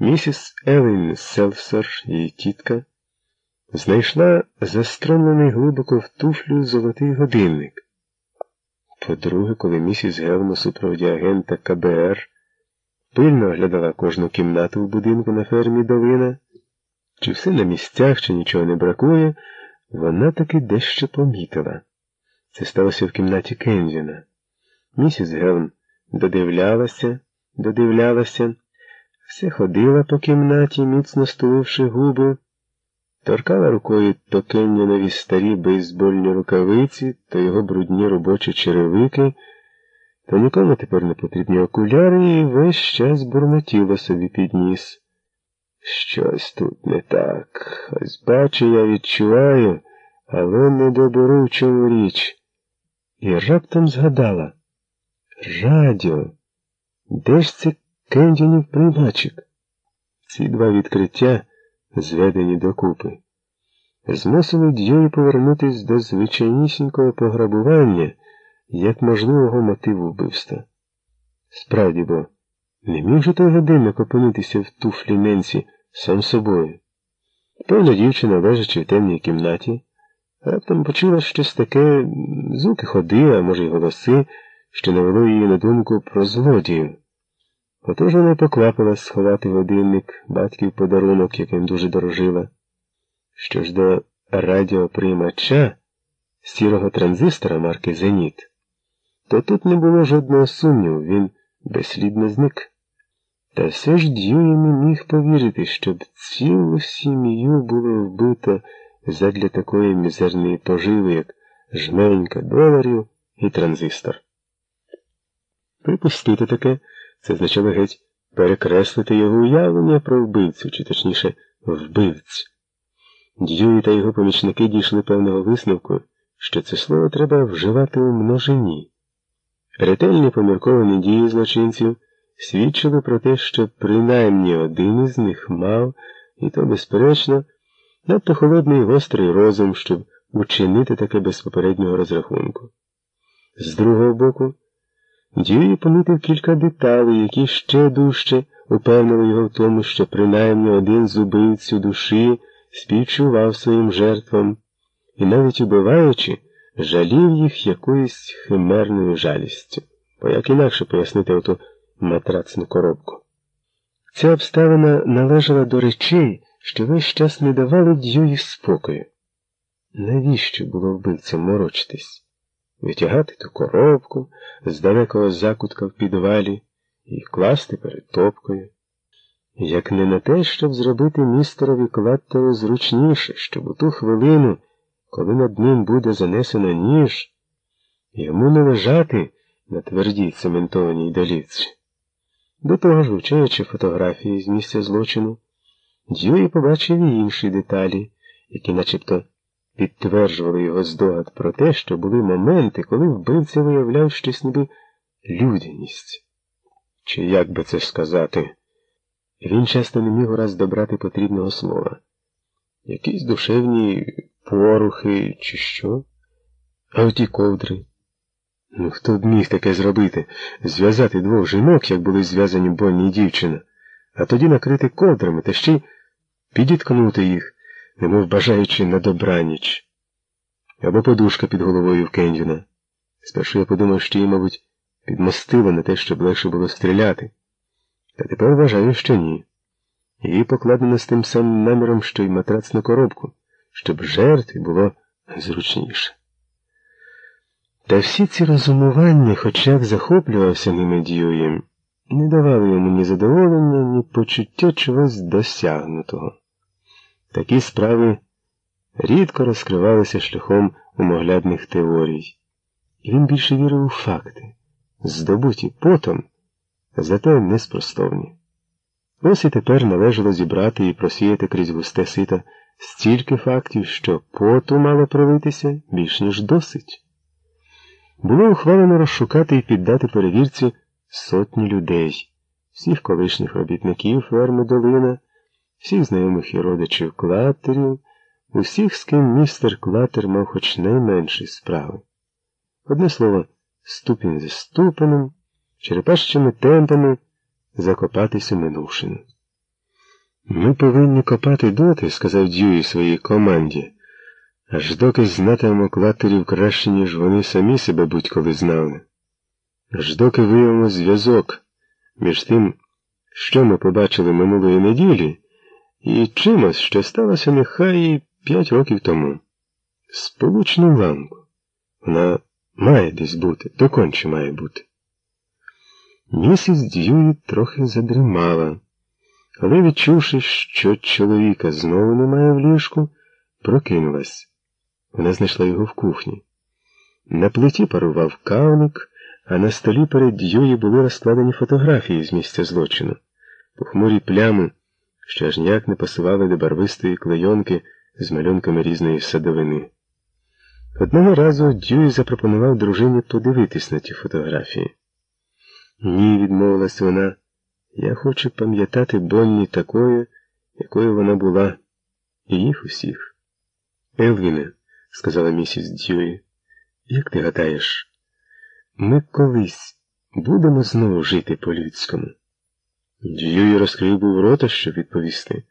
місіс Елін Селсор, її тітка, знайшла застромлений глибоко в туфлю золотий годинник. По-друге, коли місіс Гелм у супроводі агента КБР пильно оглядала кожну кімнату в будинку на фермі Долина, чи все на місцях, чи нічого не бракує, вона таки дещо помітила. Це сталося в кімнаті Кензіна. Місіс Гелм додивлялася, додивлялася, все ходила по кімнаті, міцно стуливши губи, торкала рукою то Кеннінові старі бейсбольні рукавиці, то його брудні робочі черевики, то нікому тепер не потрібні окуляри і весь час бурмотіла собі під ніс. Щось тут не так. Ось бачу, я відчуваю, але не доберу в чому річ. І раптом згадала Радіо. Де ж це Кендінів приймачик? Ці два відкриття, зведені докупи, змусили Дьюї повернутись до звичайнісінького пограбування як можливого мотиву вбивства. Справді бо, не міг же той годинник опинитися в туфлі Ненсі сам собою. Певна дівчина, лежачи в темній кімнаті, раптом почула щось таке звуки ходи, а може й голоси, що навело її на думку про злодію. Отож вона поквапила сховати годинник, батьків подарунок, яким дуже дорожила. Що ж до радіоприймача сірого транзистора марки Зеніт, то тут не було жодного сумніву, він безслідно зник. Та все ж Дьюї не міг повірити, щоб цілу сім'ю було вбито задля такої мізерної поживи, як жменька доларів і транзистор. Припустити таке, це означало геть перекреслити його уявлення про вбивцю, чи точніше, вбивць. Дьюї та його помічники дійшли певного висновку, що це слово треба вживати у множині. Ретельні помірковані дії злочинців свідчили про те, що принаймні один із них мав, і то, безперечно, надто холодний і гострий розум, щоб учинити таке без попереднього розрахунку. З другого боку, Дьюї помітив кілька деталей, які ще дужче упевнили його в тому, що принаймні один з убивців душі співчував своїм жертвам і, навіть убиваючи, жалів їх якоюсь химерною жалістю. Бо як інакше пояснити оту матрацну коробку. Ця обставина належала до речей, що весь час не давали Дьюї спокою. Навіщо було вбивцям морочитись? Витягати ту коробку з далекого закутка в підвалі і класти перед топкою. Як не на те, щоб зробити містерові Клаттеру зручніше, щоб у ту хвилину, коли над ним буде занесено ніж, йому не лежати на твердій цементованій долівці. До того ж, вивчаючи фотографії з місця злочину, Дьюї побачив і інші деталі, які начебто підтверджували його здогад про те, що були моменти, коли вбивця виявляв щось ніби людяність. Чи як би це ж сказати? Він часто не міг ураз добрати потрібного слова. Якісь душевні порухи, чи що? А оті ковдри. Ну, хто б міг таке зробити? Зв'язати двох жінок, як були зв'язані Бонні і дівчина, а тоді накрити ковдрами та ще й підіткнути їх, немов бажаючи на добраніч. Або подушка під головою в Кендюна. Спершу я подумав, що її, мабуть, підмостило на те, щоб легше було стріляти. Та тепер вважаю, що ні. Її покладено з тим самим наміром, що й матрацну коробку, щоб жертві було зручніше. Та всі ці розумування, хоча як захоплювався ними Дьюєм, не давали йому ні задоволення, ні почуття чогось досягнутого. Такі справи рідко розкривалися шляхом умоглядних теорій, і він більше вірив у факти, здобуті потом, зате неспростовні. Ось і тепер належало зібрати і просіяти крізь густе сито стільки фактів, що поту мало пролитися більш ніж досить. Було ухвалено розшукати і піддати перевірці сотні людей, всіх колишніх робітників ферми Долина, всіх знайомих і родичів клатерів, усіх, з ким містер Клатер мав хоч найменші справи. Одне слово, ступінь зі ступенем, черепашчими темпами закопатися минувшину. Ми повинні копати доти, сказав Дьюї своїй команді, аж доки знатимемо клатерів краще, ніж вони самі себе будь-коли знали. Аж доки виявимо зв'язок між тим, що ми побачили минулої неділі, і чимось, що сталося нехай п'ять років тому. Сполучну ламку. Вона має десь бути, доконче має бути. Місіс Дьюї трохи задрімала, але, відчувши, що чоловіка знову немає в ліжку, прокинулась. Вона знайшла його в кухні. На плиті парував кавник, а на столі перед Дьюї були розкладені фотографії з місця злочину, похмурі плями, що аж ніяк не пасували до барвистої клейонки з малюнками різної садовини. Одного разу Дьюї запропонував дружині подивитись на ті фотографії. Ні, відмовилась вона. Я хочу пам'ятати Бонні такою, якою вона була, і їх усіх. Елвіне, сказала місіс Дьюї, як ти гадаєш, ми колись будемо знову жити по-людському? Дьюї розкрив був рота, щоб відповісти,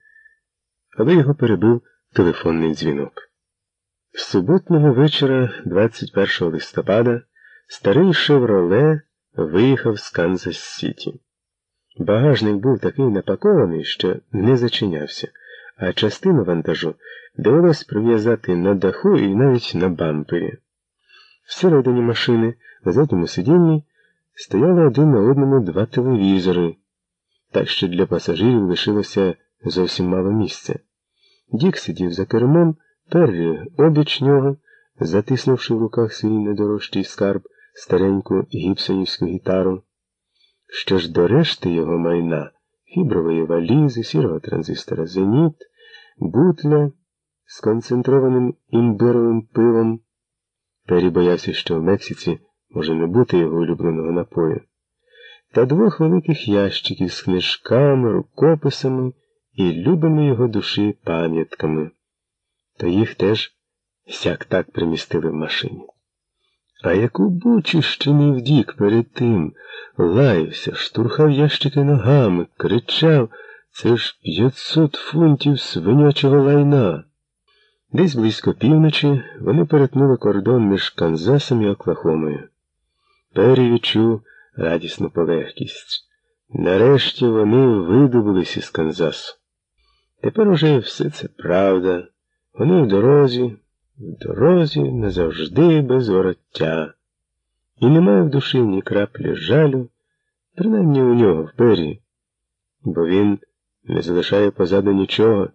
але його перебив телефонний дзвінок. З Суботного вечора, 21 листопада, старий Шевроле виїхав з Канзас Сіті. Багажник був такий напакований, що не зачинявся, а частину вантажу довелось прив'язати на даху і навіть на бампері. Всередині машини, на задньому сидінні, стояли один на одному два телевізори, так що для пасажирів лишилося зовсім мало місця. Дік сидів за кермом, Перрі обіч нього, затиснувши в руках свій недорожчий скарб стареньку гіпсонівську гітару. Що ж до решти його майна, фібрової валізи, сірого транзистора Зеніт, бутля з концентрованим імбировим пивом. Пері боявся, що в Мексиці може не бути його улюбленого напою, та двох великих ящиків з книжками, рукописами і любими його душі пам'ятками. Та їх теж сяк так примістили в машині. А яку бучу не вдік перед тим, лаявся, штурхав ящики ногами, кричав це ж п'ятсот фунтів свинячого лайна. Десь близько півночі вони перетнули кордон між Канзасом і Оклахомою. Пері відчув радісну полегкість. Нарешті вони видобулись із Канзасу. Тепер уже все це правда. Вони в дорозі в дорозі назавжди без вороття, і немає в душі ні краплі жалю, принаймні у нього в пері, бо він не залишає позаду нічого.